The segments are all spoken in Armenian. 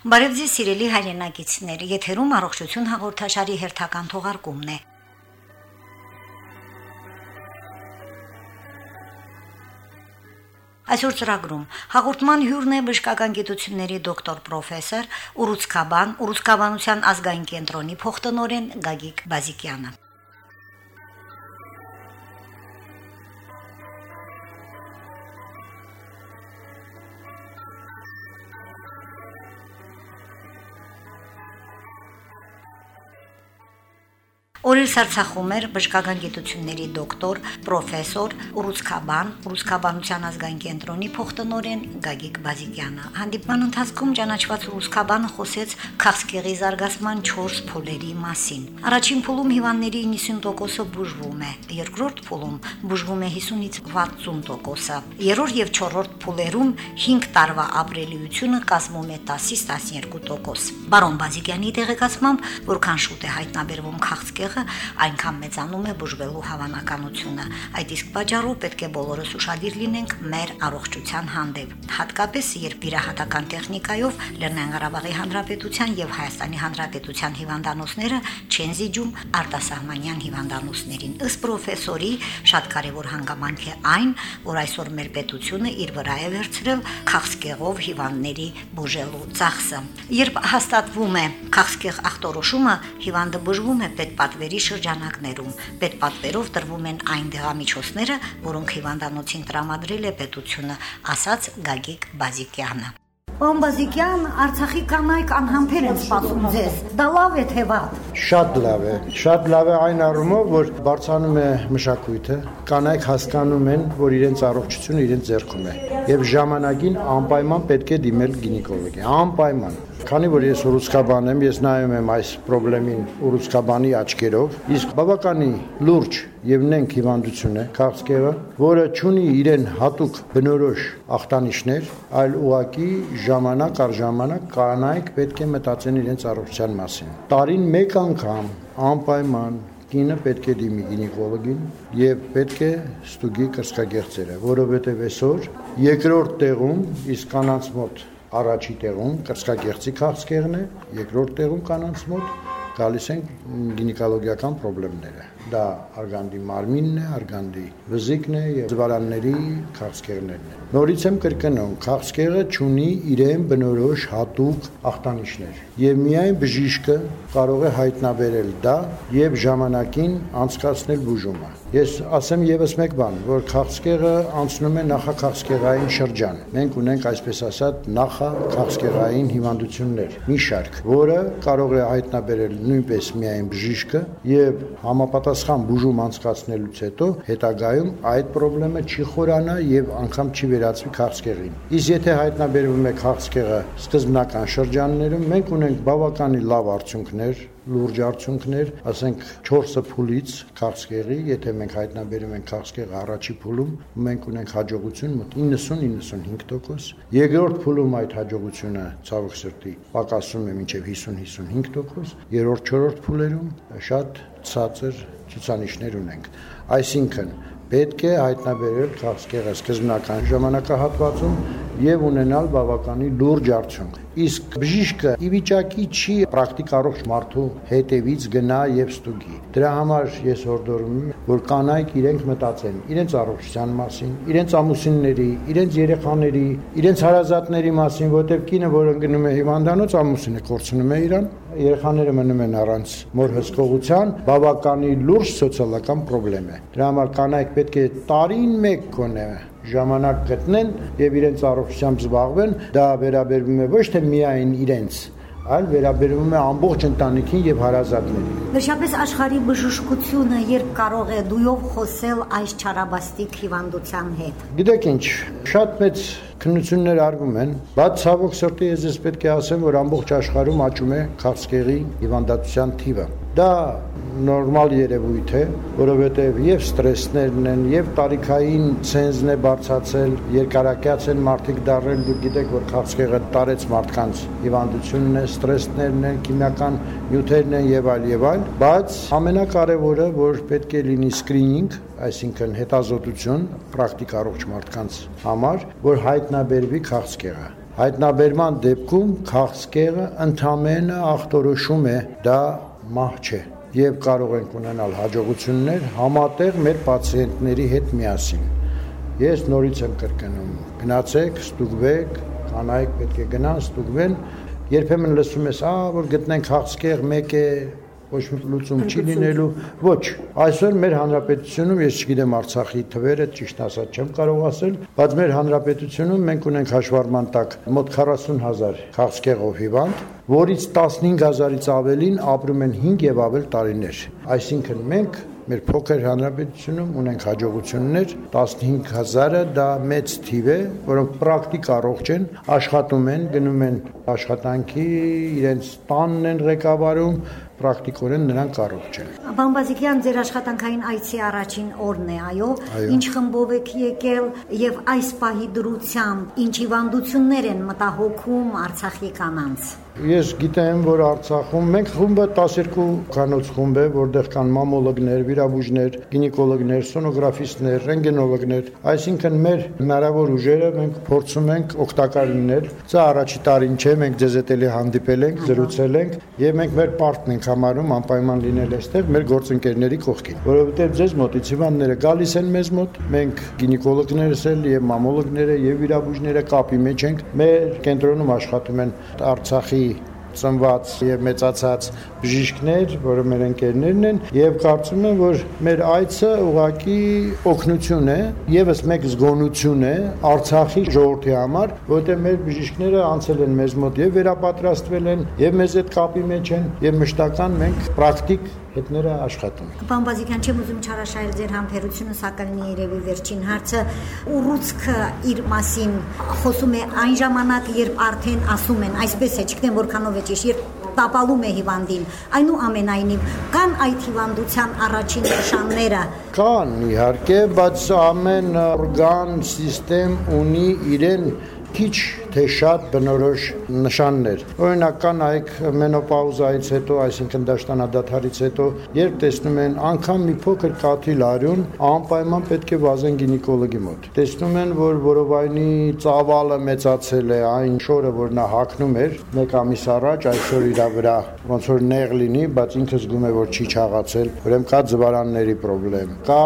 Բարև ձեզ սիրելի հայրենակիցներ, եթերում առողջություն հաղորդաշարի հերթական թողարկումն է։ Այսօր ծրագրում. հաղորդման հյուրն է բժշկական գիտությունների դոկտոր պրոֆեսոր Ուռուցքաբան, Ուռուցքաբանության ազգային կենտրոնի փոխտնօրեն Գագիկ Բազիկյանը։ Օրից Արցախում էր բժշկական գիտությունների դոկտոր, պրոֆեսոր Ուռուցքաբան, Ուռուցքաբանության ազգային կենտրոնի փոխտնօրեն Գագիկ Բազիկյանը։ Հանդիպման ընթացքում ճանաչված Ուռուցքաբանը խոսեց քաղցկեղի զարգացման 4 փուլերի մասին։ Առաջին փուլում հիվանդների 90%-ը բուժվում է, երկրորդ փուլում բուժվում է 50-ից 60%-ը։ Երրորդ եւ չորրորդ փուլերում 5 տարվա ապրելիությունը կազմում է 10-ից 12%։ Բարոն Բազիկյանի տեղեկացմամբ, որքան շուտ է հայտնաբերվում քաղցկեղ ուժեղը, այնքան մեծանում է բուժվելու հավանականությունը։ Այդ իսկ պատճառով պետք է բոլորս ուշադիր լինենք մեր առողջության հանդեպ։ Հատկապես երբ իրահատական տեխնիկայով Լեռնային Ղարաբաղի Հանրապետության եւ Հայաստանի Հանրապետության հիվանդանոցները չեն զիջում արտասահմանյան հիվանդանոցներին։ Ըստ պրոֆեսորի շատ կարևոր հանգամանք է այն, որ այսօր մեր պետությունը իր վրա է վերցրել քաղցկեղով հիվանդների բուժելու ծախսը։ Երբ հաստատվում է քաղցկեղ ախտորոշումը, հիվանդը բուժվում է պետ պատվերի շրջանակներում պետպատվերով տրվում են այն դեղամիջոցները, որոնք հիվանդանոցին տրամադրել է պետությունը, ասաց Գագիկ Բազիկյանը։ Պարոն Բազիկյան, Արցախի կանայք անհամբեր են սպասում ձեզ։ Դա լավ է թե վատ։ Շատ լավ է։ Շատ լավ է այն առումով, որ բարձանում է մշակույթը, կանայք հասկանում են, որ իրենց առողջությունը իրենց ձեռքում է։ Եվ ժամանակին անպայման պետք է դիմել գինեկոլոգի։ Անպայման Քանի որ ես ուռուցքաբան եմ, ես նայում եմ այս խնդրին ուռուցքաբանի աչքերով, իսկ բավականի լուրջ եւ նենք հիվանդություն է քաղցկեղը, որը ունի իրեն հատուկ բնորոշ ախտանիշներ, այլ ուղակի ժամանակ առ ժամանակ կանայք պետք է մտածեն իրենց առողջության մասին։ Տարին մեկ անգամ անպայման կինը պետք է դիմի գինեկոլոգին եւ պետք է ստուգի կրծքագեղձերը, որովհետեւ այսօր երկրորդ տեղում իսկ կանանց մոտ առաջի տեղում կրծքագեղձի քաղցկեղն է, երկրորդ տեղում կանանց մոտ գալիս են գինեկոլոգիական խնդիրները դա արգանդի մարմինն է, արգանդի վզիկն է եւ զվարանների քաղցկեղներն են։ Նորից եմ կրկնում, քաղցկեղը ունի իրեն բնորոշ հատուկ ախտանիշներ եւ միայն բժիշկը կարող է հայտնաբերել դա եւ ժամանակին անցկացնել բուժումը։ Ես ասեմ եւս մեկ բան, որ քաղցկեղը անցնում է նախաքաղցկեղային շրջան։ Մենք ունենք այսպես ասած նախաքաղցկեղային հիվանդություններ, մի շարք, որը կարող է հայտնաբերել նույնպես միայն բժիշկը եւ համապատասխան համապատասխան բուժում անցկացնելուց հետո հետագայում այդ խնդրեմը չի խորանա եւ անգամ չի վերածվի քաղցկեղին։ Իսկ եթե հայտնաբերվում է քաղցկեղը սկզբնական շրջաններում, մենք ունենք բավականին լավ արդյունքներ լուրջ արդյունքներ, ասենք 4-ը փուլից քաղցկեղի, եթե մենք հայտնաբերում ենք քաղցկեղը առաջի փուլում, մենք ունենք հաջողություն մոտ 90-95%, երկրորդ փուլում այդ հաջողությունը ցավոք սրտի պակասում է մինչև 50-55%, երրորդ չորրորդ փուլերում շատ ցածր ցուցանիշներ ունենք։ Այսինքն պետք է հայտնաբերել քաղցկեղը սկզբնական ժամանակահատվածում եւ ունենալ բավականին լուրջ արդյունք։ Իսկ բժիշկը ի վիճակի չի պրակտիկ առողջ մարդու հետևից գնա եւ ստուգի։ Դրա համար ես հորդորում եմ, որ կանայք իրենք մտածեն իրենց առողջության մասին, իրենց ամուսինների, իրենց երեխաների, իրենց հարազատների մասին, որտեղ կինը, որը գնում է հիվանդանոց, ամուսինը կորցնում է իրան, երեխաները մնում են առանց մոր հսկողության, բավականին լուրջ սոցիալական խնդրեմ է։ Դրա համար կանայք պետք է տարին մեկ կոնե ժամանակ գտնեն եւ իրենց առողջությամբ զբաղվեն, դա վերաբերվում է ոչ թե միայն իրենց, այլ վերաբերվում է ամբողջ ընտանիքին եւ հարազատներին։ Վերջապես աշխարհի բժշկությունը երբ կարող է դույով խոսել այս չարաբաստիկ հիվանդության հետ։ Գիտեք ինչ, շատ մեծ քննություններ արվում են, բայց ցավոք սրտի ես պետք է ասեմ, որ ամբողջ աշխարհում աճում է քաղցկեղի հիվանդատության թիվը։ Դա նորմալ երևույթ է, որովհետև եւ ստրեսներն են, եւ տարիքային ցենզն է բարձացել, երկարակյաց են մարդիկ դառել, դուք գիտեք, որ քաղցկեղը տարեց մարդկանց հիվանդությունն է, ստրեսներն են, քիմիական նյութերն են եւ այլ եւ այլ, բայց ամենակարևորը, որ պետք է լինի սկրինինգ, այսինքն հետազոտություն պրակտիկ առողջ մարդկանց համար, որ հայտնաբերվի քաղցկեղը Հայտնաբերման դեպքում քաղցկեղը ընդամենը ախտորոշում է, դա մահ չէ եւ կարող ենք ունենալ հաջողություններ համատեղ մեր պացիենտների հետ միասին։ Ես նորից եմ կրկնում. գնացեք, ստուգվեք, կանայք պետք է գնան, ստուգվեն։ Երբեմն լսում ես, «Ա, որ գտնենք քաղցկեղ, մեկ է, ոչ մի լուծում չի լինելու։ Ոչ, այսօր մեր հանրապետությունում, ես չգիտեմ Արցախի թվերը, ճիշտ ասած չեմ կարող ասել, բայց մեր հանրապետությունում մենք ունենք հաշվառման տակ մոտ 40000 քաղցկեղով հիվանդ, որից 15000-ից ավելին ապրում են 5 եւ ավել տարիներ։ Այսինքն մենք մեր փոքր հանրապետությունում ունենք հաջողություններ 15000-ը դա մեծ թիվ է, որոնք պրակտիկ առողջ են, աշխատում են, գնում են աշխատանքի, իրենց տանն են ղեկավարում, պրակտիկորեն նրանք առողջ են։ Պարոն Բազիկյան, ձեր աշխատանքային այցի առաջին օրն է, այո։ Ինչ խմբով եք եկել եւ այս պահի դրությամբ ինչ հիվանդություններ են մտահոգում Արցախի կանանց։ Ես գիտեմ, որ Արցախում մենք խումբը 12 կանոց խումբ է, որտեղ կան մամոլոգներ, վիրաբույժներ, գինեկոլոգներ, սոնոգրաֆիստներ, ռենտգենոլոգներ, այսինքն մեր հնարավոր ուժերը մենք փորձում ենք օգտակար լինել։ Սա առաջի տարին չէ, մենք ձեզ հետ էլի հանդիպել ենք, զրուցել ենք եւ մենք մեր պարտն ենք համարում անպայման լինել այստեղ մեր գործընկերների կողքին, որովհետեւ ձեզ մոտից հիվանդները գալիս են մեզ մոտ, մենք գինեկոլոգներս էլ եւ մամոլոգները եւ վիրաբույժները կապի մեջ ենք։ Մեր կենտրոնում աշխատում են Արցախի ծնված եւ մեծացած բժիշկներ, որը մեր ընկերներն են, եւ կարծում եմ, որ մեր այցը ուղակի օգնություն է, եւս մեկ զգոնություն է Արցախի ժողովրդի համար, որտեղ մեր բժիշկները անցել են մեզ մոտ եւ վերապատրաստվել են, եւ մեզ հետ կապի մեջ են, եւ մշտական մենք պրակտիկ հետները աշխատում։ Պարոն Բազիկյան, չեմ ուզում չարաշահել ձեր համբերությունը, սակայն երևի վերջին հարցը. Ուռուցքը իր մասին խոսում է այն ժամանակ, երբ արդեն ասում են, այսպես է, չգիտեմ որքանով է ճիշտ, երբ տապալում է հիվանդին։ Այնուամենայնիվ կան այդ հիվանդության առաջին նշանները։ Կան, իհարկե, բայց ամեն օրգան, համակարգ ունի իրեն քիչ թե շատ բնորոշ նշաններ։ Օրինակ կան այք մենոպաուզայից հետո, այսինքն դաշտանադաթարից հետո, երբ տեսնում են անգամ մի փոքր կաթիլ արյուն, անպայման պետք է վազեն գինեկոլոգի մոտ։ Տեսնում են, որ որովայնի ծավալը մեծացել է, այն շորը, որ նա հակնում էր մեկ ամիս առաջ, այսօր իր վրա ոնց որ նեղ լինի, բայց ինքը զգում է, որ չի չաղացել, ուրեմն կա ձվարանների խնդրեմ։ Կա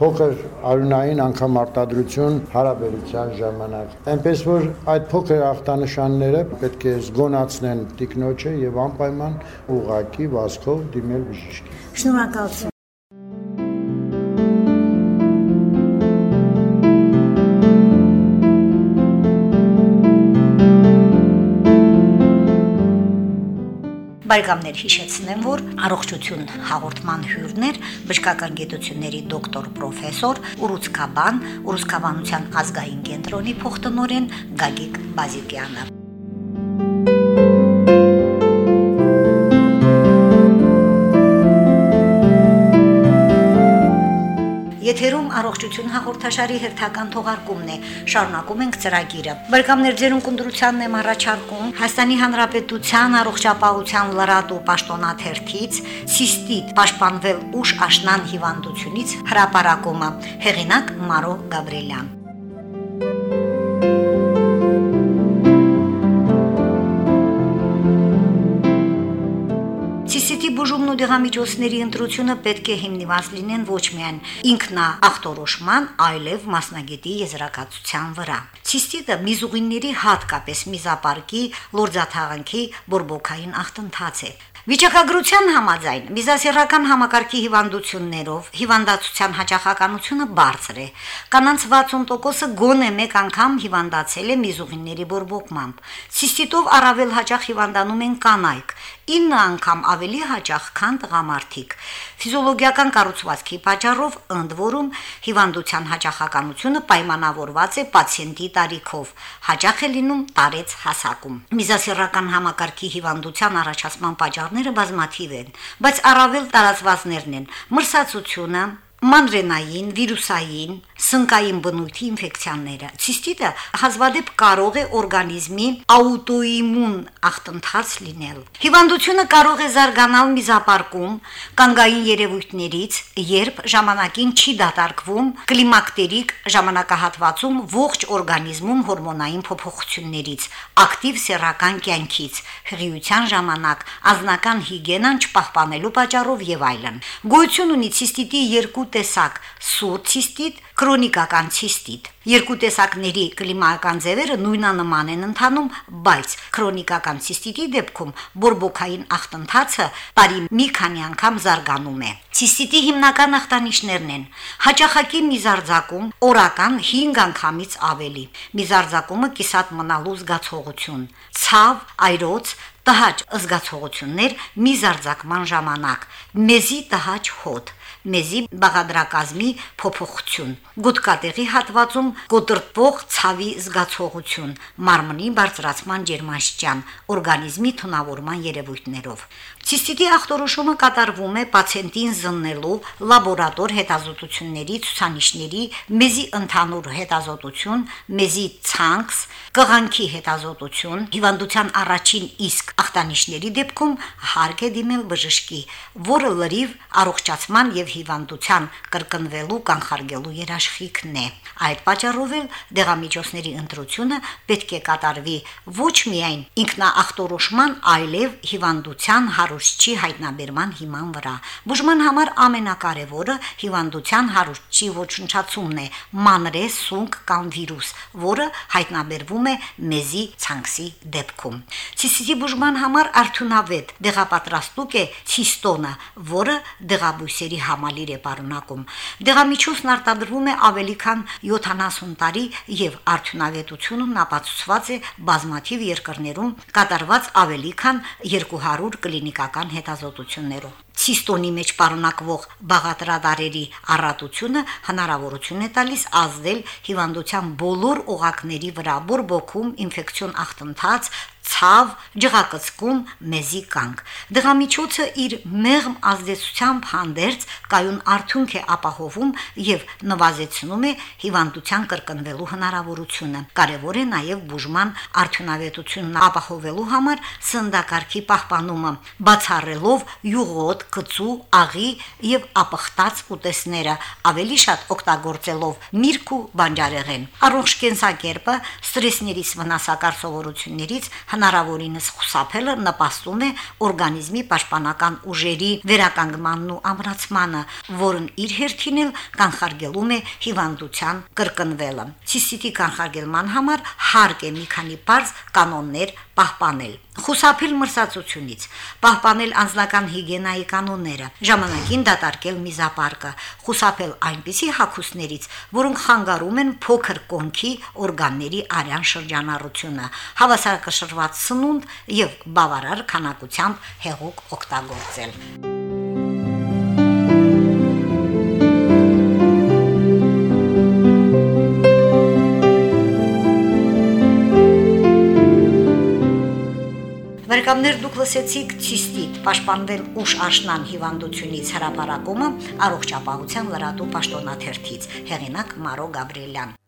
փոքր արյունային անգամ արտադրություն հարաբերության ժամանակ։ Այնպես որ այդ փոքր ախտանշանները պետք է զգոնացնեն տիկնոջը եւ անպայման ուղակի վազքով դիմել բժիշկի։ Շնորհակալություն Բարեկամներ հիշեցնեմ, որ առողջություն հաղորդման հյուրներ բժշկական գիտությունների դոկտոր պրոֆեսոր Ուրուցկաբան, Ուրուցկաբանության ազգային կենտրոնի փոխտնօրեն Գագիկ Բազիկյանը։ Եթերում առողջություն հաղորդաշարի հերթական թողարկումն է։ Շարունակում ենք ծրագիրը։ Բարեկամներ ձերուն կնդրությանն եմ առաջարկում Հայաստանի Հանրապետության առողջապահության լրատու պաշտոնաթերթից ցիստիտ պաշտպանվել ուշ աշնան հիվանդությունից հրապարակումը։ Հեղինակ Մարո Գաբրելյան։ ու դեղամիջոցների ընտրությունը պետք է հիմնված լինեն ոչ միայն ինքնա ախտորոշման, այլև մասնագետի եզրակացության վրա։ Ցիստիտը միզուղինների հատկապես միզապարկի լորձաթաղանքի բորբոքային ախտընթաց է։ Վիճակագրության համաձայն միզասիրական համակարգի հիվանդություններով հիվանդացության հաճախականությունը բարձր է։ Կանանց 60%-ը գոնե մեկ անգամ հիվանդացել է միզուղիների բորբոքմամբ։ Ցիստիտով առավել հաճախ հիվանդանում են կանայք, 9 անգամ ավելի հաճախ, քան տղամարդիկ։ Ֆիզիոլոգիական կառուցվածքի պատճառով ընդ որում հիվանդության հաճախականությունը պայմանավորված է պացիենտի տարիքով, հաճախ է լինում տարեց հասակում։ Միզասիրական համակարգի հիվանդության առաջացման պատճառները բազմաթիվ են, բայց առավել տարածվածներն են՝ մրսածությունը, մանրենային, վիրուսային, սնկային բնույթի ինֆեկցիաները։ Ցիստիտը հազվադեպ կարող է օրգանիզմի աուտոիմուն ախտընթաց լինել։ Հիվանդությունը կարող է զարգանալ միզապարկում, կանգային երևույթներից, երբ ժամանակին չի դատարկվում կլիմակտերիկ ժամանակահատվածում ողջ օրգանիզմում հորմոնային փոփոխություններից, ակտիվ սեռական կյանքից, հղիության ժամանակ, ազնական հիգիենան չպահպանելու պատճառով եւ այլն։ Գոյություն ունի ցիստիտի երկու տեսակ՝ սուր ցիստիտ, քրոնիկական ցիստիտ։ Երկու տեսակների կլիմայական ձևերը նույնանման են ընթանում, բայց քրոնիկական ցիստիտի դեպքում բորբոքային ախտընթացը բարի մի քանի անգամ զարգանում է։ Ցիստիտի հիմնական ախտանիշներն են. հաճախակի միզարձակում, օրական 5 անգամից ավելի։ Միզարձակումը կիսատ մնալու զգացողություն, ցավ, այրոց, տհաճ զգացողություններ միզարձակման ժամանակ, մեզի տհաճ հոտ մեզի բաղադրակազմի փոփոխություն, գուտկատեղի հատվածում կոտրտվող ցավի զգացողություն, մարմնի բարձրացման ջերմաստիճան, օրգանիզմի թունավորման երևույթներով։ Ցիստիտի ախտորոշումը կատարվում է պացիենտին զննելու լաբորատոր հետազոտությունների ցուցանիշների մեզի ընդհանուր հետազոտություն, մեզի ցանքս, կղանքի հետազոտություն, հիվանդության առաջին իսկ ախտանիշների դեպքում հարկ է դիմել բժշկի, որը լրիվ առողջացման եւ հիվանդության կրկնվելու կանխարգելու երաշխիքն է։ Այդ պատճառով էլ դեղամիջոցների ընտրությունը պետք է կատարվի ոչ միայն ինքնաախտորոշման, այլև հիվանդության հարուստի հայտնաբերման հիման վրա։ Բուժման համար ամենակարևորը հիվանդության հարուստի ոչնչացումն է՝ մանրե սունկ կամ վիրուս, որը հայտնաբերվում է մեզի ցանքսի դեպքում։ Ցիստիտի բուժման համար արդյունավետ դեղապատրաստուկ է ցիստոնը, որը դեղաբույսերի համալիր է պարունակում։ Դեղամիջոցն արտադրվում է ավելի քան 70 տարի եւ արդյունավետությունն ապացուցված է բազմաթիվ երկրներում կատարված ավելի քան 200 կլինիկական հետազոտություններով։ Ցիստոնի մեջ պարունակվող բաղադրադարերի առատությունը հնարավորություն է տալիս ազդել հիվանդության բոլոր օղակների վրա՝ բորբոքում, ինֆեկցիոն ախտընթաց, ցավ, ջղակցկում, մեզի կանգ։ Դղամիջոցը իր մեղմ ազդեցությամբ հանդերձ կայուն արդյունք է ապահովում եւ նվազեցնում է հիվանդության կրկնվելու հնարավորությունը։ Կարևոր է նաեւ բուժման արդյունավետությունն ապահովելու համար սնդակարգի պահպանումը, բացառելով յուղոտ, կծու, աղի եւ ապխտած ուտեսները, ավելի շատ օգտագործելով միրգ ու բանջարեղեն։ Առողջ կենսակերպը ստրեսներից վնասակար սովորություններից հնարավորինս խուսափելը նպաստում է օրգանիզմի պաշտպանական ուժերի վերականգմանն ու ամրացմանը, որն իր հերթին էլ կանխարգելում է հիվանդության կրկնվելը։ Ցիստիտի կանխարգելման համար հարկ է մի քանի բարձ կանոններ պահպանել։ Խուսափել մրսածությունից, պահպանել անձնական հիգիենայի կանոնները, ժամանակին դատարկել միզապարկը, խուսափել այնպիսի հագուստներից, որոնք խանգարում են փոքր կոնքի օրգանների արյան շրջանառությունը, հավասարակշռված սնունդ եւ բավարար քանակությամբ հեղուկ օգտագործել։ Բարեկամներ դուք լսեցիք ցիստիտ պաշտպանվել ուշ աշնան հիվանդությունից հրապարակումը առողջապահության լրատու պաշտոնաթերթից հեղինակ Մարո Գաբրիելյան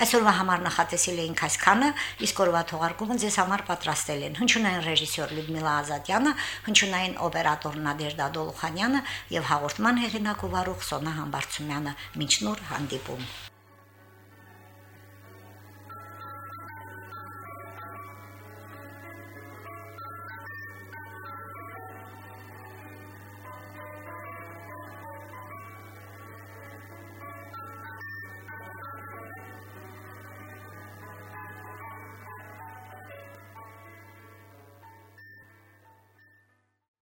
Այսօրվա համար նախատեսել էինք այսքանը, իսկ օրվա թողարկումը ձեզ համար պատրաստել են հնչյունային ռեժիսոր Լյուդմիլա Ազատյանը, հնչյունային օպերատոր Նադեժդա Դոլխանյանը եւ հաղորդման հեղինակ ու վարող Սոնա Համբարձումյանը։ Մինչ նոր հանդիպում։